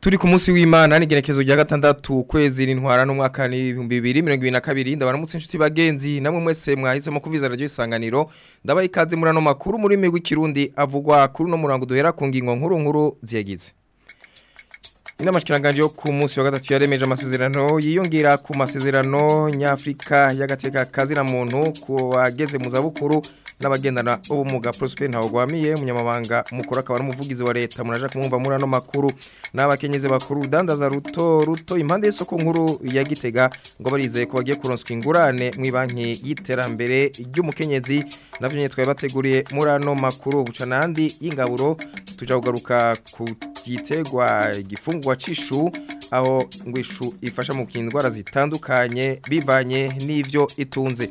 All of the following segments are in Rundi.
turi ku munsi w'imana n'igerekezo rya gatandatu ukwezi n'intwara n'umwaka n'ibihumbi bibiri mirongo ibiri na kabiri ndabaramutse inshuti bagenzi namwe mwese mwahisemo kuviza radiyo isanganiro ndabaha ikaze muri ano makuru muri rurimi rw'ikirundi avugwa kuri uno murango duhera ku ngingo nkuru nkuru ziyagize inama shikiranganje yo ku munsi wa gatatu yaremeje amasezerano yiyongera ku masezerano nyafurika y'agateka kazira muntu ku bageze mu zabukuru n'abagendana ubumuga Prosper Ntawagwamiye umunyamabanga mukuru akaba n'umuvugizi wa leta muraje kumwumva muri ano makuru n'abakenyezi bakuru Dandaza ruto ruto impande y'isoko nkuru ya Gitega ngo barizeye ko bagiye kuronswa ingurane mu banki y'iterambere ry'umukenyezi navyo nyitwa bateguriye muri ano makuru bucanandi y'ingaburo tuja kugaruka ku gitegwa gifungwa cishu aho ngwishu ifasha mu kindwara zitandukanye bivanye n'ivyo itunze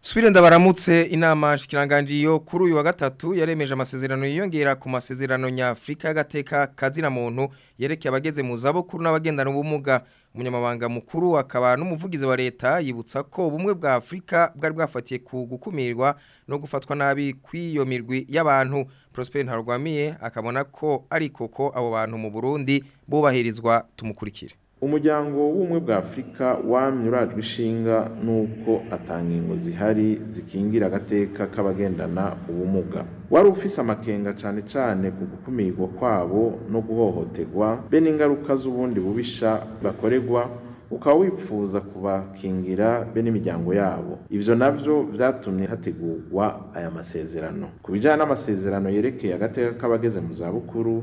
Swirenda baramutse inama shikiranganjiyo kuri uyu wa gatatu yaremeje amasezerano yiyongera ku masezerano nyafrika y'agateka kazina muntu yerekeye abageze mu zabukuru n'abagendana n’ubumuga umunyamabanga mukuru akaba n'umuvugizi wa leta yibutsa ko bumwe bwa Afrika bwari bwafatiye ku gukumirwa no gufatwa nabi kw'iyo mirwi y'abantu Prosper Ntarwamiye akabona ko ari koko abo bantu mu Burundi bubahirizwa tumukurikire Umuryango w'Ubumwe bwa Afurika wamye urajwe ishinga n'uko ata nkingo zihari zikingira agateka k'abagendana ubumuga. Wari ufise amakenga cyane cane ku gukumirwa kwabo no guhohoterwa be n'ingaruka z'ubundi bubisha bakoregwa ukaba wifuza kubakingira be n'imiryango yabo ibyo navyo byatumye hategurwa aya masezerano ku bijanye n'amasezerano yerekeye agateka k'abageze mu za bukuru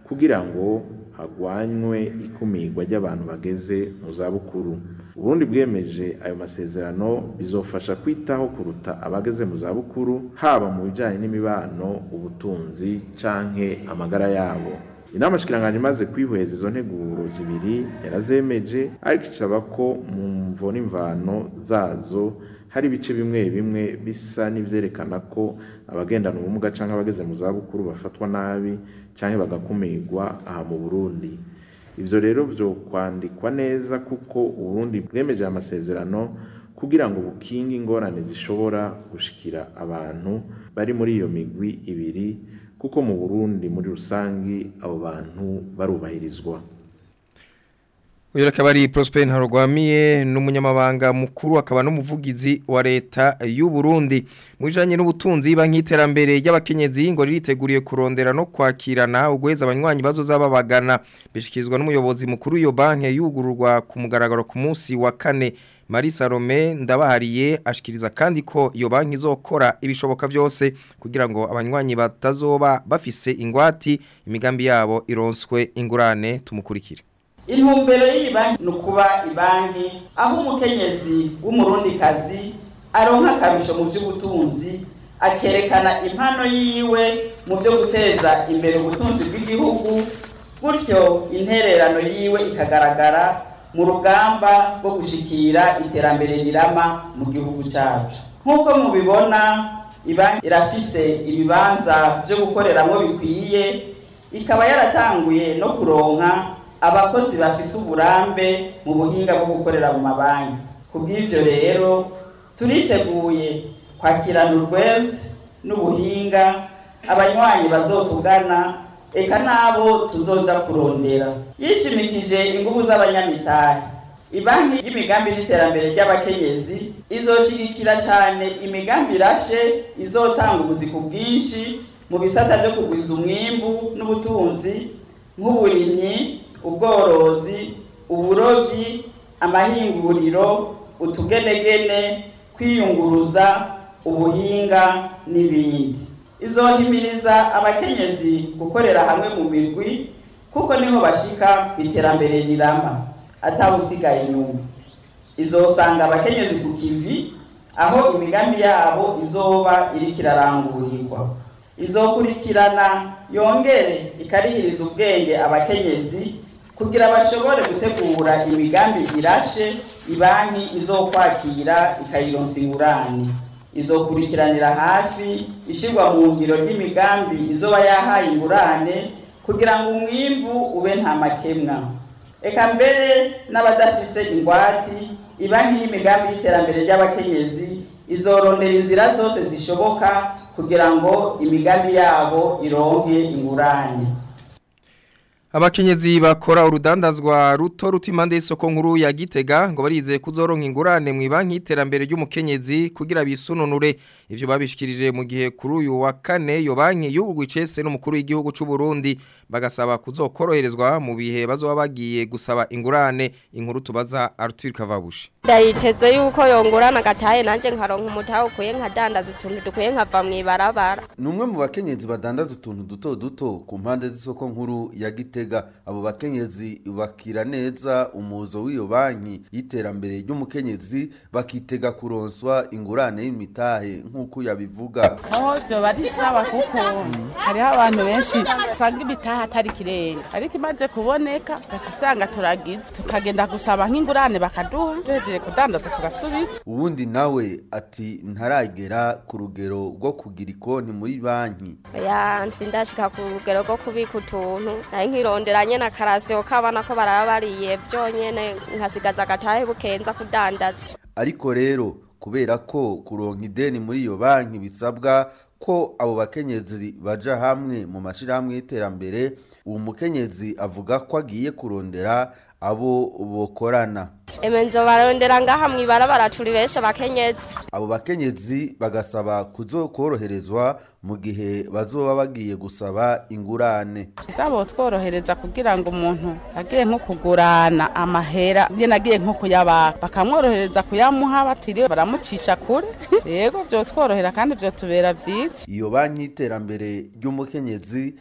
kugira ngo hagwanywe ikumigwa ry'abantu bageze mu zabukuru ubundi bwemeje ayo masezerano bizofasha kwitaho kuruta abageze mu zabukuru haba mu bijyanye n'imibano ubutunzi canke amagara yabo inama shikiranganje imaze kwihweza izo nteguro zibiri yarazemeje ariko icaba ko mu mvo n'imvano zazo hari ibice bimwe bimwe bisa n'ibyerekana ko abagendana ubumuga cyangwa abageze mu zabukuru bafatwa nabi cyangwa bagakumirwa aha mu Burundi. Ibyo rero byo kwandikwa neza kuko Uburundi bwemeje amasezerano kugira ngo bukinge ingorane zishobora gushikira abantu bari muri iyo migwi ibiri kuko mu Burundi muri rusange abo bantu barubahirizwa. uyu akaba ari Prosper ntarugwamiye n'umunyamabanga mukuru akaba n'umuvugizi wa leta y'u Burundi mu bijyanye n'ubutunzi banki y'iterambere ngo ririteguriye kurondera no kwakirana uguheza abanywanyi bazozaba bagana bishyikirizwa n'umuyobozi mukuru iyo banke yugururwa ku mugaragaro ku munsi wa kane Marisa Rome ndabahariye ashikiriza kandi ko iyo banki izokora ibishoboka byose kugira ngo abanywanyi batazoba bafise ingwati imigambi yabo ironswe ingurane tumukurikire intumbero y'iyi banki ni ukuba banki aho umukenyezi w'umurundikazi aronka akarusho mu by'ubutunzi akerekana impano yiwe mu byo guteza imbere ubutunzi bw'igihugu gutyo intererano yiwe ikagaragara mu rugamba rwo gushikira iterambere rirama mu gihugu cyacu nk'uko mubibona ibanki irafise ibibanza byo gukoreramo bikwiye ikaba yaratanguye no kuronka abakozi bafise uburambe mu buhinga bwo gukorera mu mabanki ku bw'ibyo rero turiteguye kwakirana urwezi n'ubuhinga abanywanyi bazotugana eka n'abo tuzoja kurondera yishimikije ingufu z'abanyamitari ibanki y'imigambi n'iterambere ry'abakenyezi izoshigikira cyane imigambi irashe izotanga ubuzi ku bwinshi mu bisata byo kugwiza umwimbu n'ubutunzi nk'uburimyi ubworozi uburobyi amahinguriro utugenegene kwiyunguruza ubuhinga n'ibindi izohimiriza abakenyezi gukorera hamwe mu mirwi kuko niho bashyika ku iterambere riramba atawusigaye inyuma izosanga abakenyezi ku kivi aho imigambi yabo izoba iriko irarangurirwa izokurikirana yongere ikarihiriza ubwenge abakenyezi kugira bashobore gutegura imigambi irashe ibanki izokwakira ikayironsa ingurane izokurikiranira hafi ishyirwa mu ngiro ry'imigambi izoba yahaye ingurane kugira ngo umwimbu ube nta makemwa reka mbere n'abadafise ingwate ibanki y'imigambi y'iterambere ry'abakenyezi izoronera inzira zose zishoboka kugira ngo imigambi yabo ironke ingurane Abakenyezi bakora urudandazwa ruto rutimande isoko nkuru ya Gitega ngo barize kuzoronka ingurane mu banki iterambere ry'umukenyezi kugira bisununure ivyo babishikirije mu gihe kuri uyu wa kane yo banki yugwicese n'umukuru w'igihugu cy'u Burundi bagasaba kuzokoroherezwa mu bihe bazo bagiye gusaba ingurane inkuru tubaza Arthur Kavabushi Dayiteze yuko yongurana gataye nanje nkaronka umutaho kuye nkadandaza utuntu dukuye nkava mu ibarabara Numwe mu bakenyezi badandaza utuntu duto duto ku mpande z'isoko nkuru ya Gitega gitega abo bakenyezi bakira neza umuzo w'iyo banki y'iterambere ry'umukenyezi bakitega kuronswa ingurane y'imitahe nk'uko yabivuga aho bari sawa kuko hariho abantu benshi usanga imitahe atari ikirenga ariko imaze kuboneka usanga turagize tukagenda gusaba nk'ingurane bakaduha duhejeje kudandaza tugasubiza uwundi nawe ati ntaragera ku rugero rwo kugira ikoni muri banki sindashika ku rugero rwo kubika utuntu nari nk'iro kwirondera nyine akarasiyo k'abana ko baraba bariye nkasigaza agatahe bukenza kudandaza ariko rero kubera ko kuronka ideni muri iyo banki bisabwa ko abo bakenyezi baja hamwe mu mashyirahamwe y'iterambere uwo mukenyezi avuga ko agiye kurondera abo bokorana emenzo barondera ngaha mu ibarabara turi benshi abakenyezi abo bakenyezi bagasaba kuzokoroherezwa mu gihe bazoba bagiye gusaba ingurane zabo tworohereza kugira ngo umuntu agiye nko kugurana amahera nyine nagiye nko kuyabaka bakamworohereza kuyamuha batiriwe baramucisha kure yego byo tworohera kandi byo tubera byiza iyo banki y'iterambere ry'umukenyezi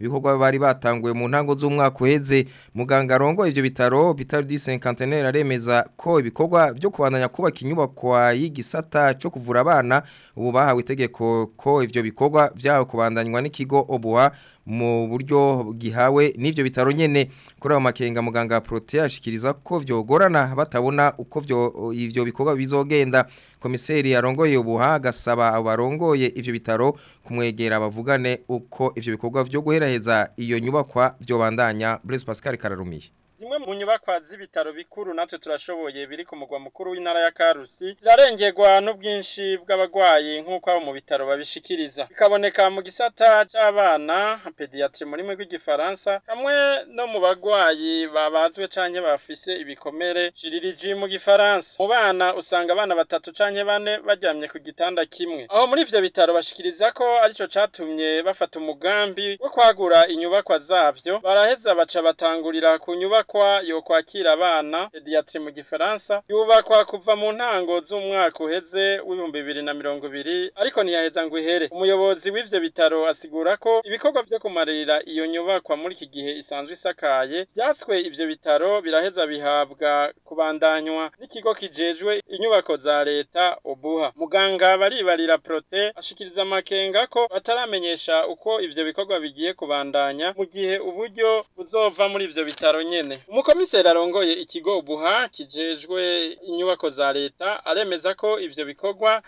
ibikorwa bari batanguye mu ntango z'umwaka uheze muganga arongo ibyo bitaro bitaro du senkanteneri aremeza ko ibikorwa byo kubandanya kubaka kwa y'igisata cyo kuvura abana ubu bahawe itegeko ko ibyo bikorwa byawe kubandanywa n'ikigo obuha mu buryo bwihawe n'ibyo bitaro nyene kuri ayo makenga muganga Protea ashikiriza ko vyogorana batabona uko vyo ivyo bikorwa bizogenda komiseri yarongoye ubuha agasaba abarongoye ivyo bitaro kumwegera bavugane uko ivyo bikorwa vyo guheraheza iyo nyubakwa vyobandanya Blaise Pascal Kararumiye zimwe mu nyubakwa z'ibitaro bikuru natwe turashoboye biri ku mugwa mukuru w'intara ya Karusi zirarengerwa n'ubwinshi bw'abarwayi nk'uko abo mu bitaro babishikiriza bikaboneka mu gisata cy'abana pediatri muri mwe rw'igifaransa hamwe no mu barwayi babazwe canke bafise ibikomere jiririji mu gifaransa mu bana usanga abana batatu canke bane baryamye ku gitanda kimwe aho muri ibyo bitaro bashikiriza ko arico cyatumye bafata umugambi wo kwagura inyubakwa zabyo baraheza baca batangurira ku nyubako yubakwa yo abana pediatri mu gifaransa yubakwa kuva mu ntango z'umwaka uheze w'ibihumbi bibiri na mirongo ibiri ariko ntiyaheza ngo ihere umuyobozi w'ivyo bitaro asigura ko ibikorwa byo kumarira iyo nyubakwa muri iki gihe isanzwe isakaye byatswe ibyo bitaro biraheza bihabwa kubandanywa n'ikigo kijejwe inyubako za leta obuha muganga baribarira prote ashikiriza amakenga ko bataramenyesha uko ibyo bikorwa bigiye kubandanya mu gihe uburyo buzova muri ibyo bitaro nyine umukomiseri arongoye ikigo buha kijejwe inyubako za leta aremeza ko ibyo bikorwa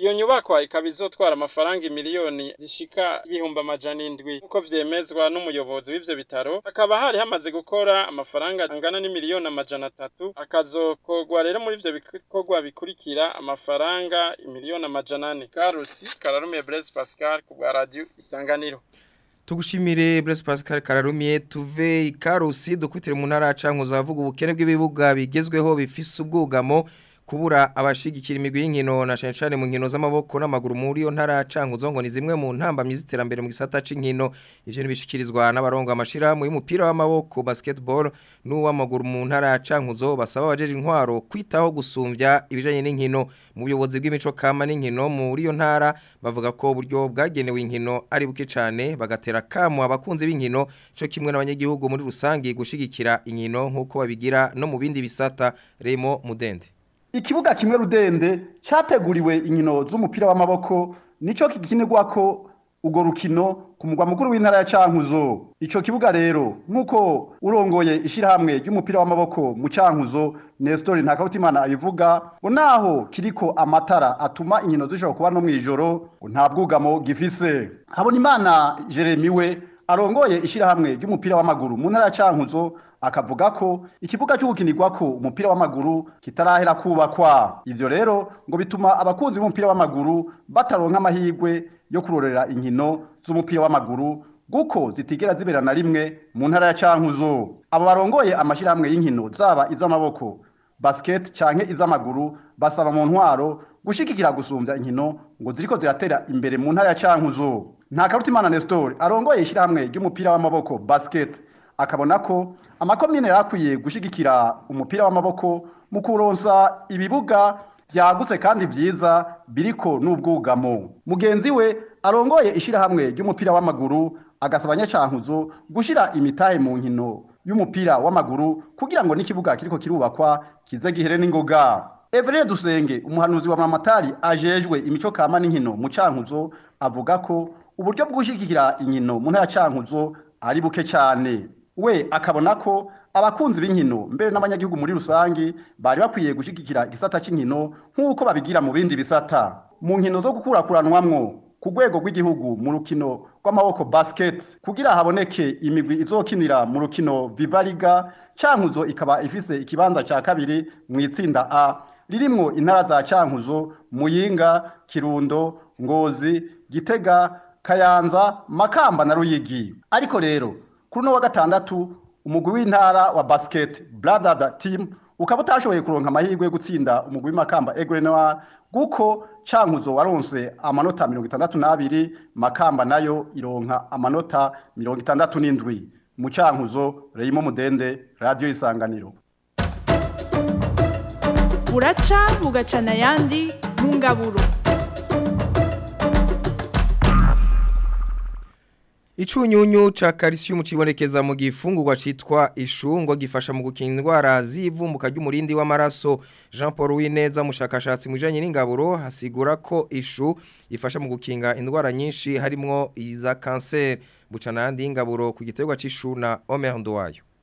iyo nyubakwa ikaba bizotwara amafaranga miliyoni zishika ibihumbi amajana indwi nk'uko vyemezwa n'umuyobozi w’ibyo bitaro hakaba hari hamaze gukora amafaranga angana n'imiliyoni amajana atatu akazokorwa rero muri ivyo bikorwa bikurikira amafaranga imiliyoni amajana ane karusi kararumiye Blaise Pascal ku bwa radio isanganiro tugushimire Blaise Pascal Kararumiye tuve ikarusi dukwitire mu ntara canke uzavuga ubukene bw'ibibuga bigezweho bifise ubwugamo kubura abashigikira imigwi y'inkino na cyane cyane mu nkino z'amaboko n'amaguru muri yo ntara cankuzo ni zimwe mu ntamba ntambamyi z'iterambere mu gisata c'inkino ivyo nibishikirizwa n'abarongo amashira mu y'umupira w'amaboko basketball n'uw'amaguru mu ntara cankuzo basaba abajeje intwaro kwitaho gusumvya ibijanye n'inkino mu buyobozi bw'imico kama n'inkino muri yo ntara bavuga ko uburyo bwagenewe inkino ari buke cyane bagatera kamu abakunzi b'inkino cyo kimwe n'abanyagihugu muri rusange gushigikira inkino nk'uko babigira no mu bindi bisata Remo Mudende ikibuga kimwe rudende cyateguriwe inkino z'umupira w'amaboko nicyo kikinirwa ko urwo rukino ku mugwa mukuru w'intara ya Cankuzo ico kibuga rero nkuko urongoye ishyirahamwe ry'umupira w'amaboko mu Cankuzo Nestor Ntakabutimana abivuga ngo naho kiriko amatara atuma inkino zishobora kuba no mwijoro nta bwugamo gifise Habonimana Jeremy we arongoye ishyirahamwe ry'umupira w'amaguru mu ntara ya Cankuzo akavuga ko ikibuga cyo gukinirwa ko umupira w'amaguru kitarahera kubakwa ivyo rero ngo bituma abakunzi b'umupira w'amaguru bataronka amahirwe yo kurorera inkino z'umupira w'amaguru kuko zitigera zibera na rimwe mu ntara ya Cankuzo abo barongoye amashyirahamwe y'inkino zaba iz'amaboko basket canke iz'amaguru basaba mu ntwaro gushyigikira gusumbya inkino ngo ziriko ziratera imbere mu ntara ya Cankuzo nta karutimana Nestor arongoye ishyirahamwe ry'umupira w'amaboko basket akabona ko amakomine yakwiye gushigikira umupira w'amaboko mu kuronsa ibibuga byagutse kandi byiza biriko n'ubwugamo mugenzi we arongoye ishyirahamwe ry'umupira w'amaguru agasaba nyacankuzo gushyira imitahe mu nkino y'umupira w'amaguru kugira ngo n'ikibuga kiriko kirubakwa kize gihere n'ingoga Evere Dusenge umuhanuzi wa mamatari ajejwe imico kama n'inkino mu cankuzo avuga ko uburyo bw'ushigikira inkino mu ntara cankuzo ari buke cyane we akabona ko abakunzi b'inkino mbere n'abanyagihugu muri rusange bari bakwiye gushyigikira igisata cy'inkino nk'uko babigira mu bindi bisata mu nkino zo gukurakuranwamwo ku rwego rw'igihugu mu rukino rw'amaboko basket kugira haboneke imigwi izokinira mu rukino vivariga cyankuzo ikaba ifise ikibanza cya kabiri mu itsinda a ririmo intara za cyankuzo muyinga kirundo ngozi gitega kayanza makamba na ruyigi ariko rero kuri uno wa gatandatu umugwi w'intara wa basket brother team ukaba utashoboye kuronka amahirwe yo gutsinda umugwi w'imakamba aigle noir guko cankuzo waronse amanota mirongo itandatu n'abiri makamba nayo ironka amanota mirongo itandatu n'indwi mu cankuzo reyimo mudende radiyo isanganiro buraca bugacana ayandi mu ngaburo Icunyunyu ca calcium cibonekeza mu gifungurwa citwa ishungwa gifasha mu gukinga indwara z'ivumbuka ry'umurindi w'amaraso Jean Paul Wineza mushakashatsi mujanye n'ingaburo hasigura ko ishu ifasha mu gukinga indwara nyinshi harimwo iza cancer bucana yandi ingaburo ku giterwa c'ishu na Omer Ndwayo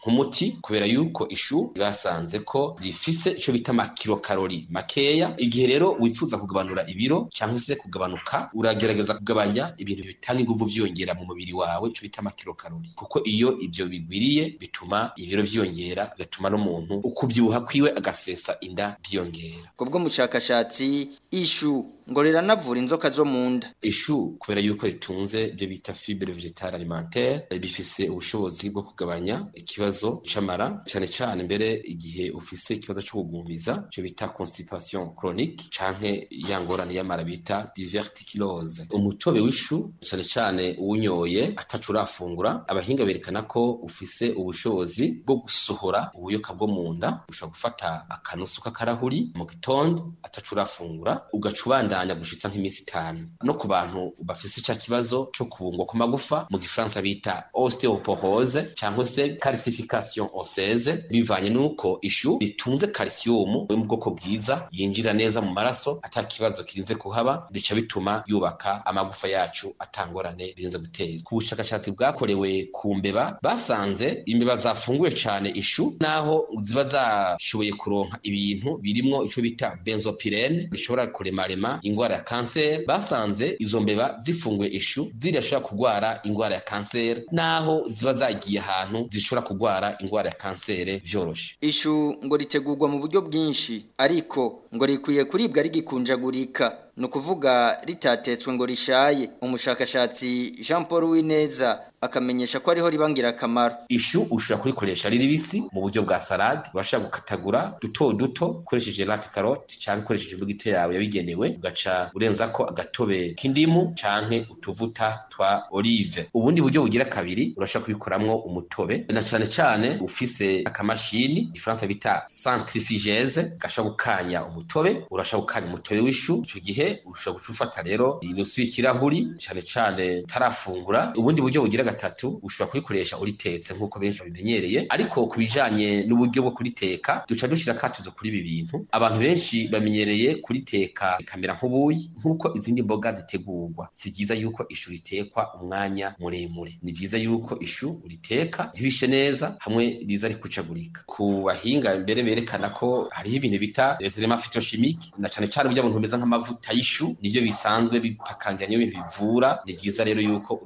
nk'umuti kubera yuko ishu basanze ko rifise icyo bita amakilokarori makeya igihe rero wifuza kugabanura ibiro cyangwa se kugabanuka uragerageza kugabanya ibintu bitanga ingufu vyiyongera mu mubiri wawe icyo bita amakilokarori kuko iyo ibyo bigwiriye bituma ibiro byiyongera bigatuma n'umuntu ukubyibuha kwiwe agasesa inda byiyongera ubwo mushakashatsi ishu ngo riranavura inzoka zo munda ishu kubera yuko itunze ibyo bita fibre vegetale alimentaire eh, bifise ubushobozi bwo kugabanya ikibazo c'amara cyane cyane mbere igihe ufise ikibazo cyo kugumbiza cyo bita constipation chronique canke yangorane y'amara bita diverticulose umutobe w'ishu cyane cyane uwunyoye atacu urafungura abahinga berekana ko ufise ubushobozi bwo gusohora ubuyoka bwo munda nda ushobora gufata akanusu k'akarahuri mu gitondo atacu urafungura ugaca bikandagirana gushitsa nk'iminsi itanu no ku bantu bafise ica kibazo co kubungwa ku magufa mu gifaransa bita osteoporose cyangwa se calcification osseuse bivanye n'uko ishu ritunze calcium yo mu bwoko bwiza yinjira neza mu maraso ata kibazo kirinze kuhaba bica bituma yubaka amagufa yacu atangorane birinze gutera ku bushakashatsi bwakorewe ku mbeba basanze imbeba zafunguye cyane ishu naho ziba zashoboye kuronka ibintu birimwo icyo bita benzopirene bishobora kuremarema indwara ya kanseri basanze izo mbeba zifunguye ishu zirashobora kurwara indwara ya kanseri naho ziba zagiye ahantu zishobora kurwara indwara ya kanseri byoroshye ishu ngo ritegurwa mu buryo bwinshi ariko ngo rikwiye kuribwa rigikunjagurika ni ukuvuga ritatetswe ngo rishaye umushakashatsi jean paul wineza akamenyesha ko ariho ribangira akamaro ishu ushu kurikoresha ari ribisi mu buryo bwa salade ubasha gukatagura duto duto ukoresheje rape karoti cyangwa ukoresheje imbugite yawe wigenewe ugaca urenza ko agatobe k'indimu canke utuvuta twa olive ubundi buryo bugira kabiri urashobora kubikoramwo umutobe na cane cane ufise akamashini ifaransa bita centrifugeze gashobora gukanya umutobe urashobora gukanya umutobe w'ishu ico gihe ushobora guca rero inusu y'ikirahuri cyane cyane utarafungura ubundi buryo bugira gatatu ushobora kurikoresha uritetse nk'uko benshi babimenyereye ariko ku bijanye n'uburyo bwo kuriteka duca dushira akatuzo kuri ibi bintu abantu benshi bamenyereye kuriteka ikamera nk'ubuyi nk'uko izindi mboga zitegurwa si byiza yuko ishu ritekwa umwanya muremure ni byiza yuko ishu uriteka ntirishe neza hamwe riza rikucagurika ku bahinga mbere berekana ko hariho ibintu bita les elements na cane cane burya buntu bumeze nk'amavuta ishu nibyo bisanzwe bipakanya niyo bivura ni byiza rero yuko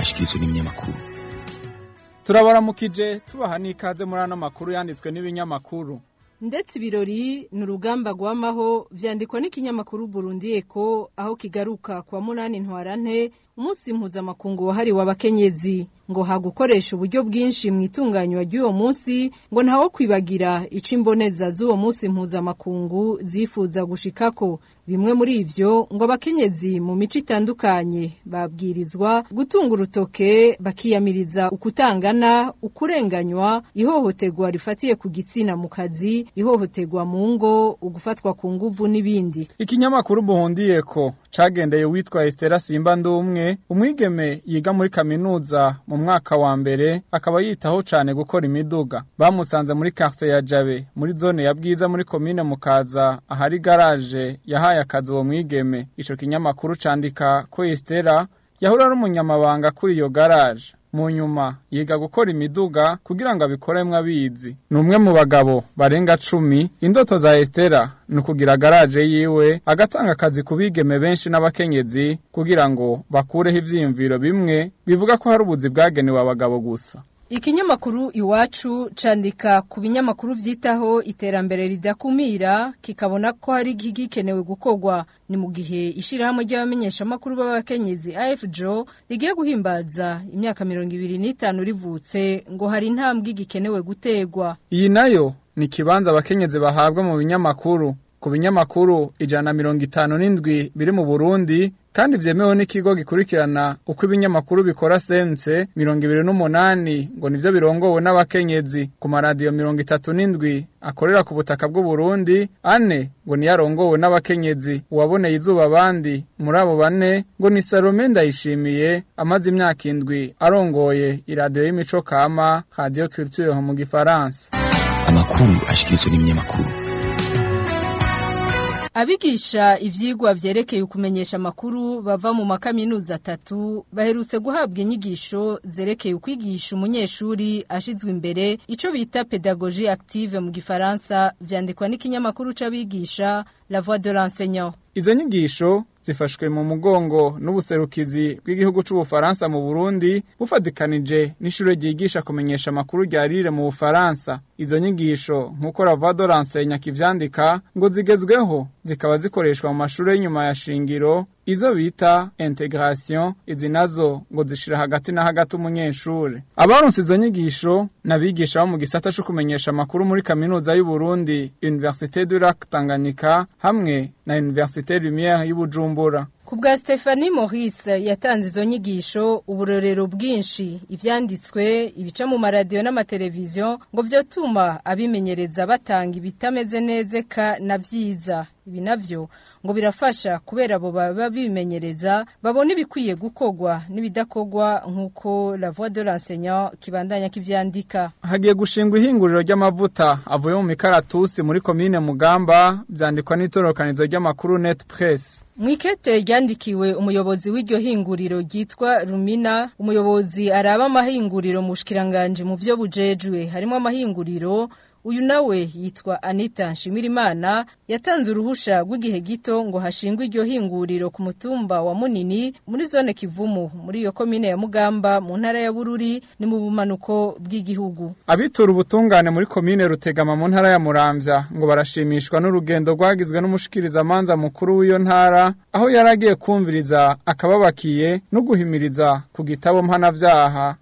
ashyikirizwa n'ibinyamakuru turabaramukije tubaha n'ikaze muri ano makuru yanditswe n'ibinyamakuru ndetse ibirori ni urugamba rwamaho byandikwa n'ikinyamakuru Burundi Eko aho kigaruka kwa munani ntwarante umunsi mpuzamakungu wahariwe abakenyezi ngo hagukoresha uburyo bwinshi mu itunganywa ry'uwo munsi ngo ntawo kwibagira icyo z'uwo munsi mpuzamakungu zifuza gushikako bimwe muri ibyo ngo abakenyezi mu mico itandukanye babwirizwa gutunga urutoke bakiyamiriza ukutangana ukurenganywa ihohoterwa rifatiye ku gitsina mu kazi ihohoterwa mu ngo ugufatwa ku nguvu n'ibindi ikinyamakuru buhondiyeko cagendeye uwitwa Estera Simba Ndumwe umwigeme yiga muri kaminuza mu mwaka wa mbere akaba yitaho cane gukora imiduga bamusanze muri quartier ya Jabe muri zone ya Bwiza muri commune Mukaza ahari garage yahaye akazi uwo mwigeme ico kinyamakuru candika ko Estera yahura ari kuri iyo garage mu nyuma yiga gukora imiduga kugira ngo abikoremwe abizi ni umwe mu bagabo barenga cumi indoto za esitera ni ukugira garaje yiwe agatanga akazi ku bigeme benshi n'abakenyezi kugira ngo bakureho ibyiyumviro bimwe bivuga ko hari ubuzi bwagenewe abagabo gusa Ikinyamakuru iwacu candika ku binyamakuru vyitaho iterambere ridakumira kikabona ko hari igikenewe gukorwa ni mu gihe ishirahamwe ry'abamenyeshamakuru b'abakenyezi AFJO rigiye guhimbaza imyaka 2025 rivutse ngo hari intambwe igikenewe gutegwa iyi nayo ni kibanza abakenyezi bahabwa mu binyamakuru ku binyamakuru ijana mirongo itanu n'indwi biri mu Burundi kandi byemewe n'ikigo gikurikirana uko ibinyamakuru bikora sense mirongo ibiri n'umunani ngo nibyo birongowe n'abakenyezi ku maradiyo mirongo itatu n'indwi akorera ku butaka bw'uburundi ane ngo niyo arongowe n'abakenyezi uwaboneye izuba abandi muri abo bane ngo ni salome ndayishimiye amaze imyaka indwi arongoye iradiyo y'imico kama radiyo culture mu gifaransa amakuru ashyikirizwa n'ibinyamakuru abigisha ibyigwa byerekeye ukumenyesha amakuru bava mu makaminuza atatu baherutse guhabwa inyigisho zerekeye ukwigisha umunyeshuri ashizwe imbere icyo bita pedagogie active mu gifaransa byandikwa n'ikinyamakuru cabigisha la voix de l'enseignant izo nyigisho zifashwe mu mugongo n'ubuserukizi bw'igihugu c'ubufaransa mu burundi bufatikanije n'ishure ryigisha kumenyesha amakuru rya rire mu bufaransa izo nyigisho nk'uko ravado kivyandika ngo zigezweho zikaba zikoreshwa mu mashure y'inyuma ya shingiro izo bita integration izi nazo ngo zishira hagati na hagati umunyeshuri abaronse izo nyigisho nabigisha bo mu gisata cyo kumenyesha amakuru muri kaminuza y'u Burundi Université du Lac Tanganyika hamwe na Université Lumière y'Ubujumbura ku bwa Stephanie Maurice yatanze izo nyigisho uburorero bwinshi ibyanditswe ibica mu maradiyo n'amateleviziyo ngo byotuma abimenyereza batanga ibitameze neza na byiza ibi nabyo ngo birafasha kubera abo baba bimenyereza babona ibikwiye gukogwa n'ibidakogwa nk'uko la voix de l'enseignant kibandanya kibyandika hagiye gushingwa ihinguriro ry'amavuta avuye mu mikaratusi muri komine mugamba byandikwa n'itororokanizo ry'amakuru net press Mwikete yandikiwe umuyobozi w'iryo hinguriro gitwa Rumina umuyobozi araba amahinguriro mushikiranganje mu byo bujejwe harimo amahinguriro uyu nawe yitwa Anita Nshimirimana yatanze uruhusha rw'igihe gito ngo hashingwe iryo hinguriro ku mutumba wa Munini muri zone Kivumu muri iyo komine ya Mugamba mu ntara ya Bururi ni mu bumanuko bw'igihugu abitura ubutungane muri komine Rutegama mu ntara ya Muramvya ngo barashimishwa n'urugendo rwagizwe n'umushikirizamanza mukuru w'iyo ntara aho yaragiye kumviriza akababakiye no guhimiriza ku gitabo mpanavyaha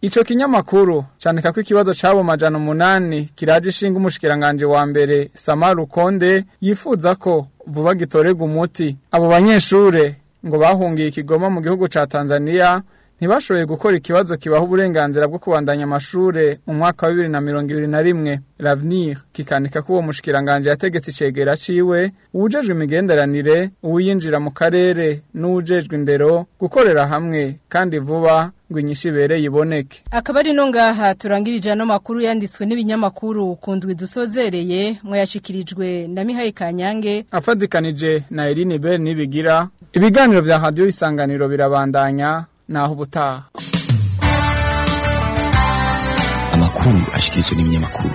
Ico kinyamakuru candika ko ikibazo cabo majana umunani kiraje ishinga umushikiranganje wa mbere Samaru Konde yifuza ko vuba gitorega umuti abo banyeshure ngo bahungiye ikigoma mu gihugu ca Tanzania ntibashoboye gukora ikibazo kibaha uburenganzira bwo kubandanya amashure mu mwaka wa bibiri na mirongo ibiri na rimwe L'avenir kikanika ko uwo mushikiranganje yategetse icegera ciwe uwujejwe imigenderanire uwuyinjira mu karere n'uwujejwe indero gukorera hamwe kandi vuba ngo inyishibere yiboneke akaba ari ngaha turangirije ano makuru yanditswe n'ibinyamakuru kundwi dusozereye mwayashikirijwe na Mihai kanyange afatikanije na Eline Bell nibigira ibiganiro bya radio isanganiro birabandanya naho ubutaha amakuru ashyikirizwa n'ibinyamakuru